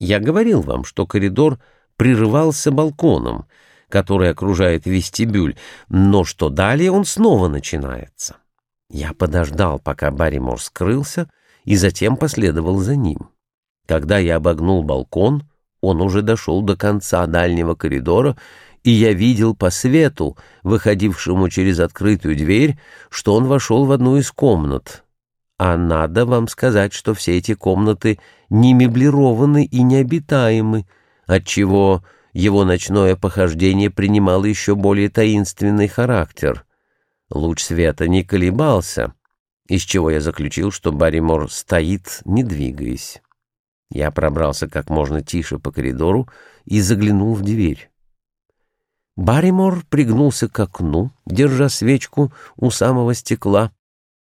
Я говорил вам, что коридор прерывался балконом, который окружает вестибюль, но что далее он снова начинается. Я подождал, пока Барримор скрылся, и затем последовал за ним. Когда я обогнул балкон, он уже дошел до конца дальнего коридора, и я видел по свету, выходившему через открытую дверь, что он вошел в одну из комнат. А надо вам сказать, что все эти комнаты не меблированы и необитаемы, отчего его ночное похождение принимало еще более таинственный характер. Луч света не колебался, из чего я заключил, что Барримор стоит, не двигаясь. Я пробрался как можно тише по коридору и заглянул в дверь. Барримор пригнулся к окну, держа свечку у самого стекла.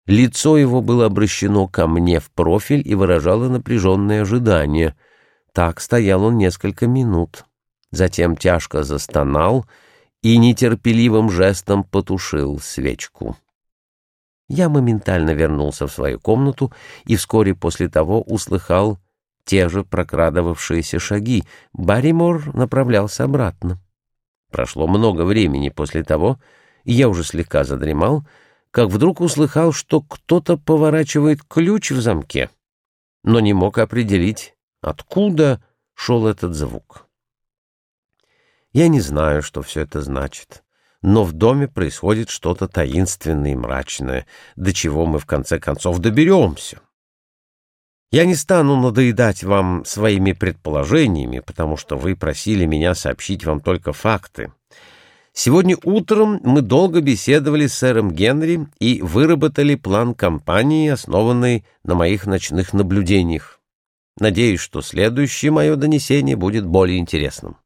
Лицо его было обращено ко мне в профиль и выражало напряженное ожидание. Так стоял он несколько минут. Затем тяжко застонал и нетерпеливым жестом потушил свечку. Я моментально вернулся в свою комнату и вскоре после того услыхал те же прокрадывавшиеся шаги. Барримор направлялся обратно. Прошло много времени после того, и я уже слегка задремал, как вдруг услыхал, что кто-то поворачивает ключ в замке, но не мог определить, откуда шел этот звук. Я не знаю, что все это значит, но в доме происходит что-то таинственное и мрачное, до чего мы в конце концов доберемся. Я не стану надоедать вам своими предположениями, потому что вы просили меня сообщить вам только факты. Сегодня утром мы долго беседовали с сэром Генри и выработали план кампании, основанный на моих ночных наблюдениях. Надеюсь, что следующее мое донесение будет более интересным.